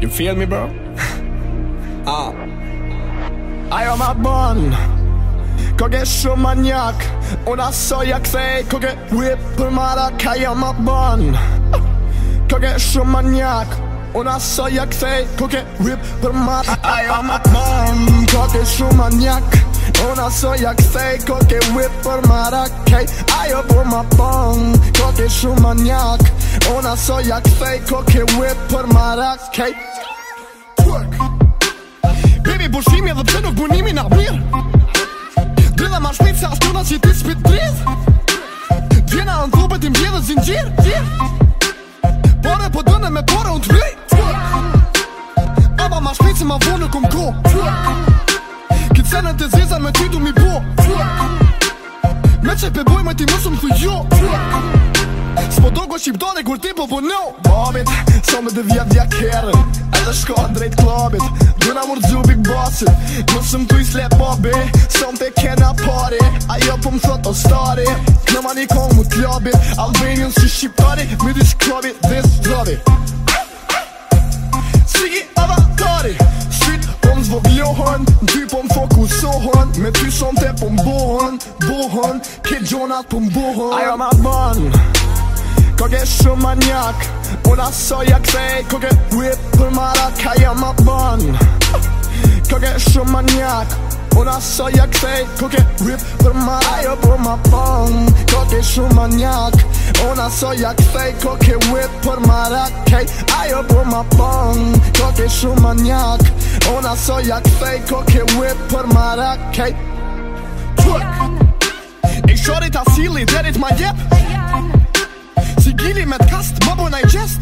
You feel me, bro? Ah. I am a bun Koge shumë Una soja kthej Koge whip për marak I am a bun Koge shumë Una soja kthej Koge whip për marak I am a bun Koge shumë Una soja kthej Koge whip për marak Ajo për ma bun Koge shumë Ona so jak fej, ke whip për marak, kej Twerk Bimi bushimi edhe të nuk bunimi na mirë Dridha ma shpit se ashtu na që ti shpit tris Djena në dhupe ti mbje dhe zingjir Pore po dëne me pore unë të vlej Aba ma shpit se ma vunë kum ko Kitë senën të zizan me ty du mi bo Me që pe boj me ti musëm thuj jo Twerk Spo do go shqiptone kur ti po punu Bobit, so me dhe vjet vja kerën Edhe shko drejt klubit Duna mur dzu big bossin Kusëm tu i slep po bobi me te kena pari Ajo po më thot o stari Në mani kong mu t'lobit Albanian si shqiptari Mi dy shklobit dhe s'drobit Sigi avatari Shqit po më zvogljohën Ndy po më fokusohën Me ty me te po më bohën Bohën Ke gjonat po më bohën Ajo ma bon Koke shumë manjak Una so jak si Koke whipuri me rak I am a bang Koke shumë manjak Una so jak si Koke whipuri me ajo po me bang Koke shumë manjak Una so jak si Koke whipuri me rak ajo po me bang Koke shumë manjak Una so jak Koke whipuri me rak tífic e shot it a cirlit en its my yap me t'kast, ma bo i qest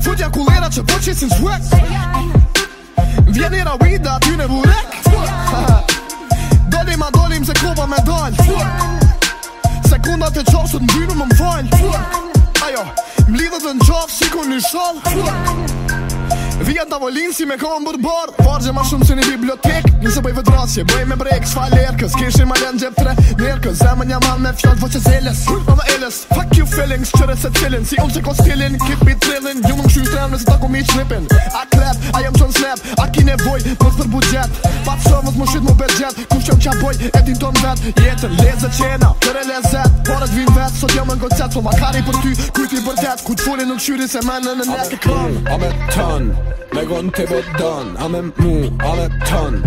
Futja ku lera që po qesin s'wek Vjen i ra uida, ty ne vurek Deli ma dolim se kopa me dal Sekunda të qovë sot n'bynu më m'fall Ajo, m'lidhët dhe n'qovë, shiku n'i shol Ajo, m'lidhët dhe n'qovë, shiku n'i shol Vija në tavolin si me kohën bërë borë Forgje ma shumë që një bibliotek Nisë bëj vëdrasje, bëj me brekës Shfa lerkës, kishë i malen gjep tre Nerkës, zemën jam anë me fjallë Vëqe zeles, mama eles Fuck you feelings, qërës e cilin Si unë që ko stilin, keep me trillin Ju më këshu i tremë nëse të ku mi qnipin nevoj Për për budget Pa të sëmës më shqit më bergjet Ku shqem qa boj E ton vet Jetën lezët qena Për lezet Por e t'vin vet Sot jam në gocet Po vakari për ty Kuj t'i bërdet Ku t'fulli nuk shqyri Se menë në në neke kron A me ton Me gon t'i bët don A me mu A me ton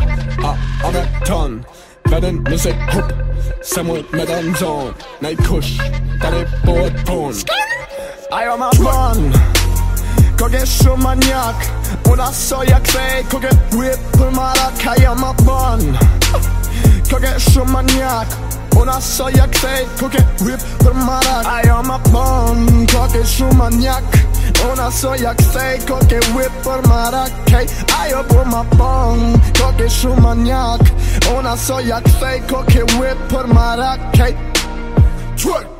A, a me ton Veden nëse hup Se mu me dan zon Nej kush Dere po bët pun Ajo ma bon Koke shumë manjak Unë asoja krej Koke whip për marak Ka jam a bon Koke shumë manjak Unë asoja krej Koke whip për marak Ka jam a bon Koke shumë manjak Unë asoja krej Koke whip për marak Kej ajo për po ma bon Koke shumë manjak Unë asoja krej Koke whip për marak Kej Twerk